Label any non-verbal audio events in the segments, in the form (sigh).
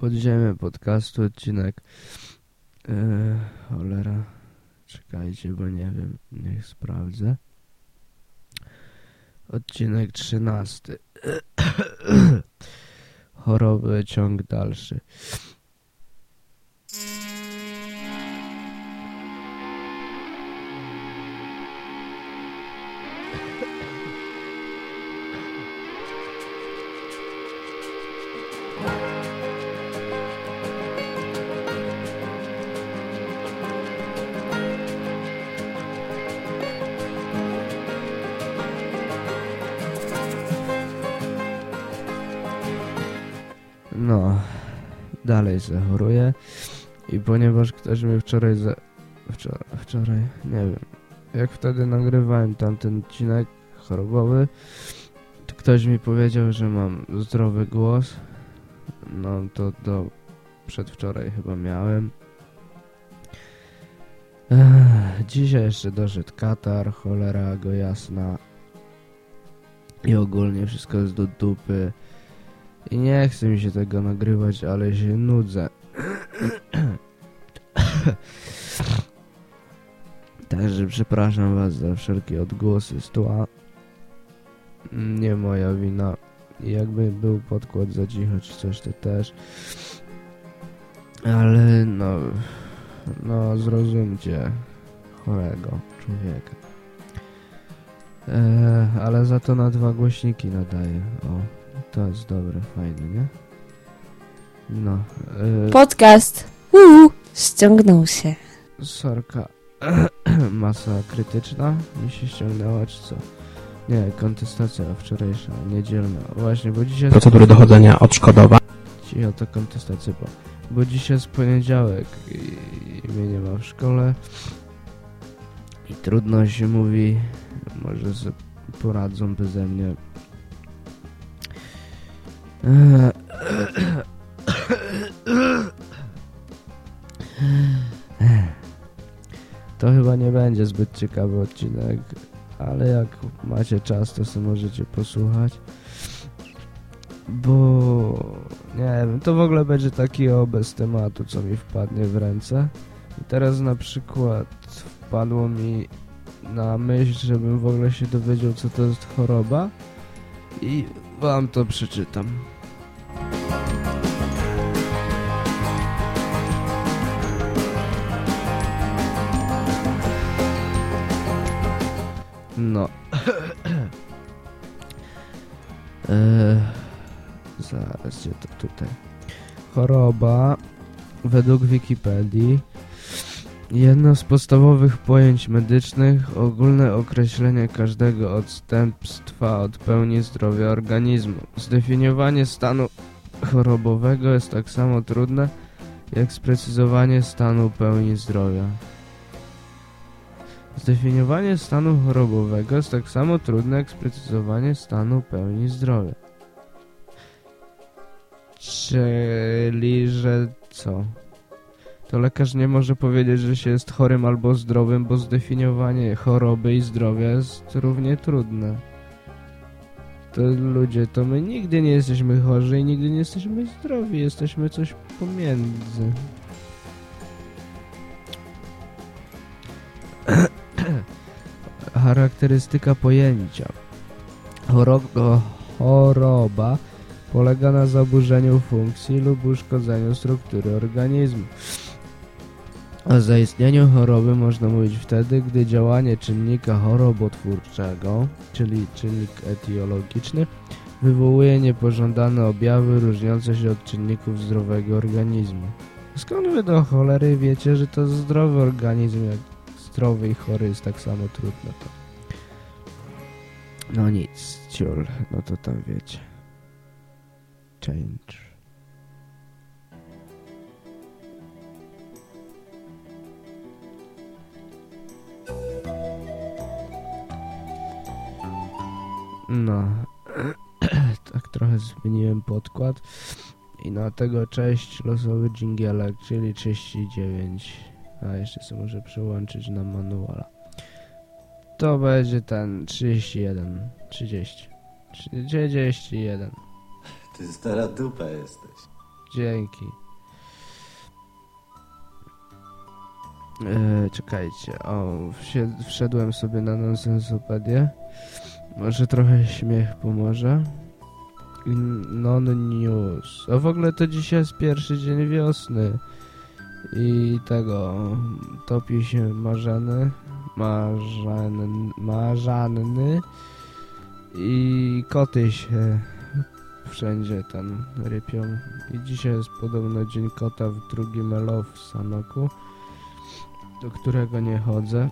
Podziemie podcastu, odcinek. Yy, cholera. Czekajcie, bo nie wiem. Niech sprawdzę. Odcinek trzynasty. (coughs) Choroby, ciąg dalszy. Dalej se choruję i ponieważ ktoś mnie wczoraj za... Wczoraj, wczoraj, nie wiem, jak wtedy nagrywałem tamten odcinek chorobowy, to ktoś mi powiedział, że mam zdrowy głos. No to do przedwczoraj chyba miałem. Ech, dzisiaj jeszcze doszedł katar, cholera go jasna. I ogólnie wszystko jest do dupy. I nie chce mi się tego nagrywać, ale się nudzę. Także przepraszam was za wszelkie odgłosy z tła. Nie moja wina. Jakby był podkład za cicho czy coś, to też. Ale no... No zrozumcie chorego człowieka. Eee, ale za to na dwa głośniki nadaję. O, to jest dobre, fajne, nie? No, e, Podcast. Uuu, ściągnął się. sorka. (clears throat) Masa krytyczna mi się ściągnęła, czy co? Nie, kontestacja wczorajsza, niedzielna. Właśnie, bo dzisiaj... procedury dochodzenia odszkodowań. Cicho, to kontestacja, bo, bo dzisiaj jest poniedziałek i, i mnie nie ma w szkole. I trudno się mówi, może poradzą beze mnie. To chyba nie będzie zbyt ciekawy odcinek, ale jak macie czas, to sobie możecie posłuchać. Bo nie wiem, to w ogóle będzie taki obez tematu, co mi wpadnie w ręce. I teraz na przykład wpadło mi na myśl, żebym w ogóle się dowiedział, co to jest choroba. I wam to przeczytam. No. eee, zaraz, gdzie to tutaj? Choroba, według Wikipedii, jedno z podstawowych pojęć medycznych, ogólne określenie każdego odstępstwa od pełni zdrowia organizmu. Zdefiniowanie stanu chorobowego jest tak samo trudne, jak sprecyzowanie stanu pełni zdrowia. Zdefiniowanie stanu chorobowego jest tak samo trudne jak sprecyzowanie stanu pełni zdrowia. Czyli, że co? To lekarz nie może powiedzieć, że się jest chorym albo zdrowym, bo zdefiniowanie choroby i zdrowia jest równie trudne. To ludzie, to my nigdy nie jesteśmy chorzy i nigdy nie jesteśmy zdrowi, jesteśmy coś pomiędzy. Charakterystyka pojęcia. Choroba, polega na zaburzeniu funkcji lub uszkodzeniu struktury organizmu. O zaistnieniu choroby można mówić wtedy, gdy działanie czynnika chorobotwórczego, czyli czynnik etiologiczny, wywołuje niepożądane objawy różniące się od czynników zdrowego organizmu. Skąd wy do cholery wiecie, że to zdrowy organizm, jak zdrowy i chory jest tak samo trudne? To... No nic, ciul, no to tam wiecie. Change. No, (clears throat) tak trochę zmieniłem podkład i na tego cześć losowy dżingielek, czyli 39. A jeszcze sobie muszę przełączyć na manuala. To będzie ten 31, 30, 31. Ty stara dupa jesteś. Dzięki. E, czekajcie, o, wszedłem sobie na nonsensopedię. Może trochę śmiech pomoże. Non-news. A w ogóle to dzisiaj jest pierwszy dzień wiosny. I tego, topi się marzany, marzan, marzanny i koty się wszędzie tam rypią. I dzisiaj jest podobno dzień kota w drugim LO w Sanoku, do którego nie chodzę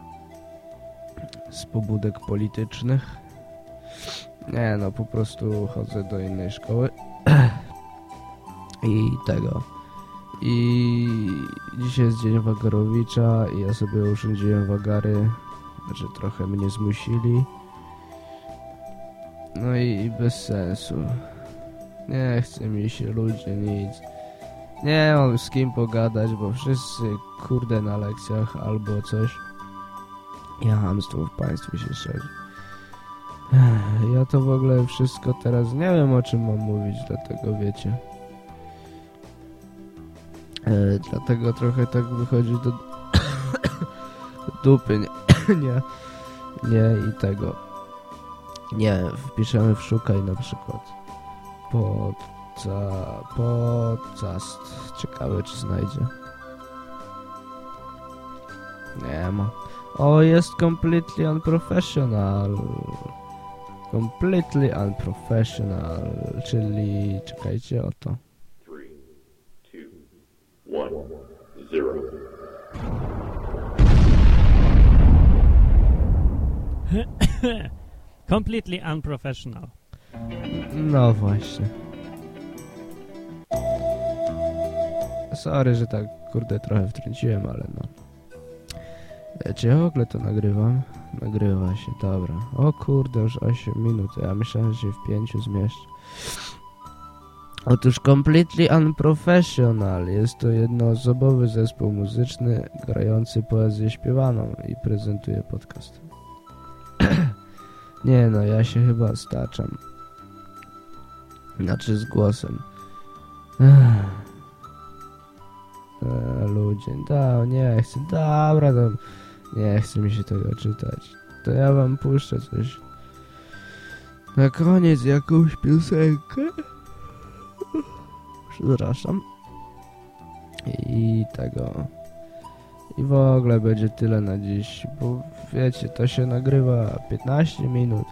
z pobudek politycznych. Nie no, po prostu chodzę do innej szkoły (clears throat) i tego. I dzisiaj jest dzień Wagarowicza i ja sobie urządziłem wagary, że trochę mnie zmusili. No i, bez sensu. Nie chce mi się ludzie nic. Nie mam z kim pogadać, bo wszyscy kurde na lekcjach albo coś. Ja hamstwo w państwie się szedzi. Ja to w ogóle wszystko teraz nie wiem o czym mam mówić, dlatego wiecie. E, dlatego trochę tak wychodzi do, (coughs) dupy, nie, (coughs) nie, nie i tego. Nie, wpiszemy w szukaj na przykład. Podca, podcast. Ciekawe czy znajdzie. Nie ma. O, jest completely unprofessional. Completely unprofessional, czyli czekajcie o to. Zero. (coughs) Completely unprofessional. No właśnie. Sorry, że tak kurde trochę wtrąciłem, ale no. Czy ja w ogóle to nagrywam? Nagrywa się, dobra. O kurde, już 8 minut. Ja myślałem, że się w 5 zmieszczę. Otóż Completely Unprofessional jest to jednoosobowy zespół muzyczny grający poezję śpiewaną i prezentuje podcast. (clears throat) Nie no, ja się chyba staczam. Znaczy z głosem. E, ludzie, da, nie chcę, dobra, to nie chce mi się tego czytać. To ja wam puszczę coś. Na koniec jakąś piosenkę. Przepraszam. I tego. I w ogóle będzie tyle na dziś, bo wiecie, to się nagrywa 15 minut.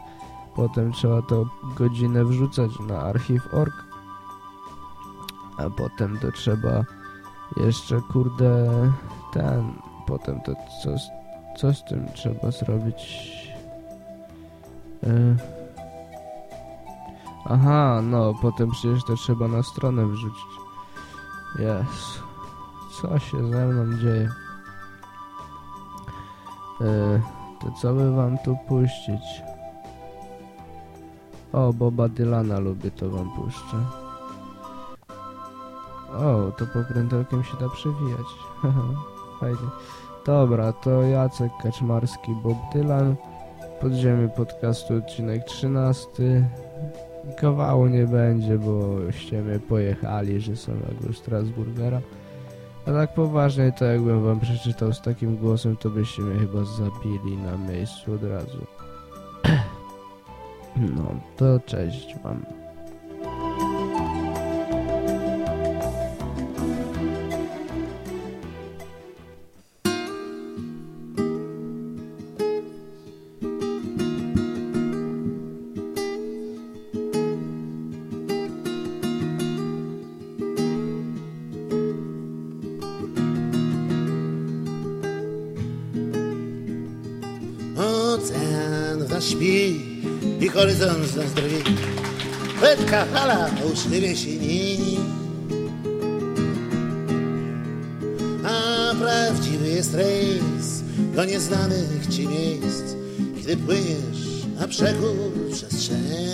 Potem trzeba to godzinę wrzucać na archiw.org. A potem to trzeba jeszcze, kurde, ten... Potem to co, co z tym trzeba zrobić? E... Aha, no, potem przecież to trzeba na stronę wrzucić. Jest. Co się ze mną dzieje? E... To co by wam tu puścić? O, Boba Dylana lubię, to wam puszczę. O, to pokrętełkiem się da przewijać. (laughs) Fajnie. Dobra, to Jacek Kaczmarski, Bob Dylan. Podziemy podcastu, odcinek 13. Kawału nie będzie, bo ściemy pojechali, że są jak u Strasburgera. A tak poważnie, to jakbym wam przeczytał z takim głosem, to byście mnie chyba zabili na miejscu od razu. (clears throat) No, to cześć wam. Nas śpi i horyzont nas drwi. Płytka fala uczciwie się. A prawdziwy jest rejs do nieznanych ci miejsc, kiedy płyniesz na brzegu przestrzeni.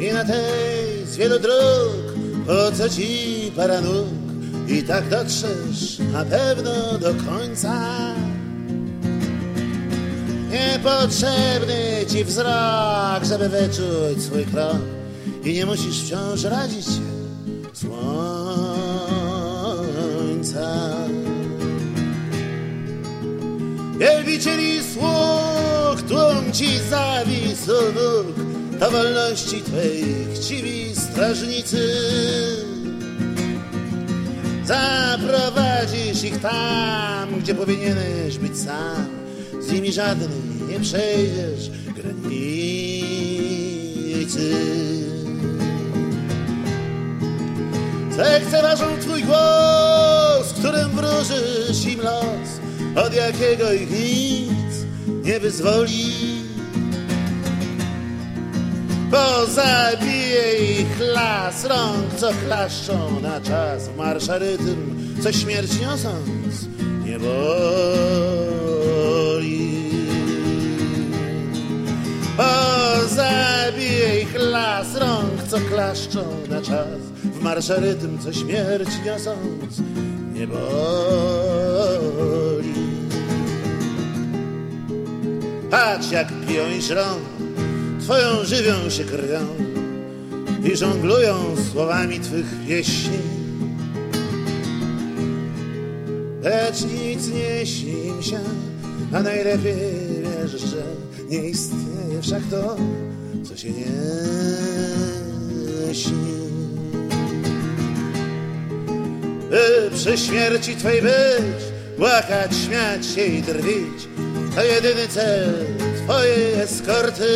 I na tej z wielu dróg po co ci para nóg i tak dotrzesz na pewno do końca. Niepotrzebny ci wzrok, żeby wyczuć swój krok. I nie musisz wciąż radzić się słońca Wielbicieli słuch, tłum ci zawisł nóg To wolności twej chciwi strażnicy Zaprowadzisz ich tam, gdzie powinieneś być sam. Z nimi żadnej nie przejdziesz granicy. Lekceważą twój głos, którym wróżysz im los. Od jakiego ich nic nie wyzwoli Pozabije ich las rąk, co klaszczą na czas. W marsza rytm, co śmierć niosąc nie boli Pozabije ich las rąk, co klaszczą na czas. W marsza rytm, co śmierć niosąc nie boli Patrz jak piją i żrą Twoją żywią się krwią I żonglują słowami Twych pieśni. Lecz nic nie śni im się A najlepiej wiesz, że nie istnieje wszak to Co się nie śni. By przy śmierci Twej być Płakać, śmiać się i drwić To jedyny cel Twojej eskorty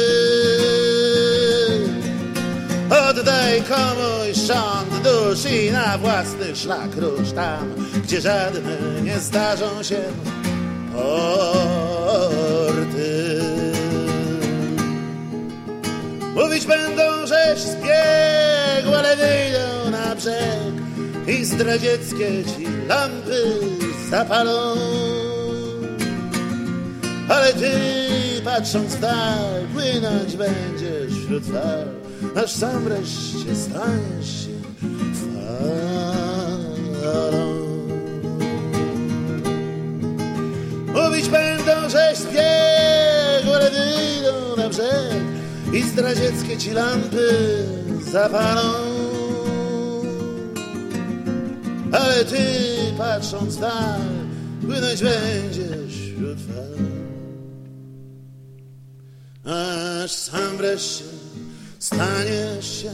Oddaj komuś sąd dusz i na własny szlak rusz tam, gdzie żadne nie zdarzą się porty. Mówić będą, żeś zbiegł, ale wyjdą na brzeg i zdradzieckie ci lampy zapalą. Ale ty, patrząc dal, płynąć będziesz wśród fal, aż sam wreszcie staniesz się falą. Mówić będą, żeś zbiegł, ale wyjdą na brzeg i zdradzieckie ci lampy zapalą. Ale ty, patrząc dal, płynąć będziesz wśród fal aż sam wreszcie staniesz się.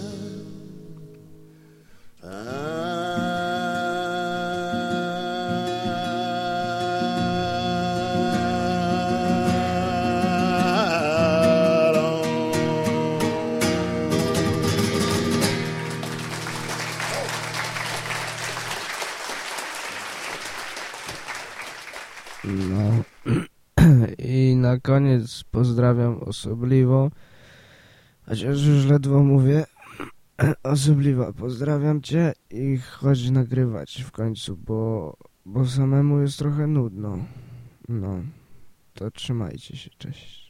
No. (clears throat) Na koniec pozdrawiam osobliwo. Chociaż już ledwo mówię. (clears throat) Osobliwa, pozdrawiam cię i chodź nagrywać w końcu, bo, bo samemu jest trochę nudno. No, to trzymajcie się, cześć.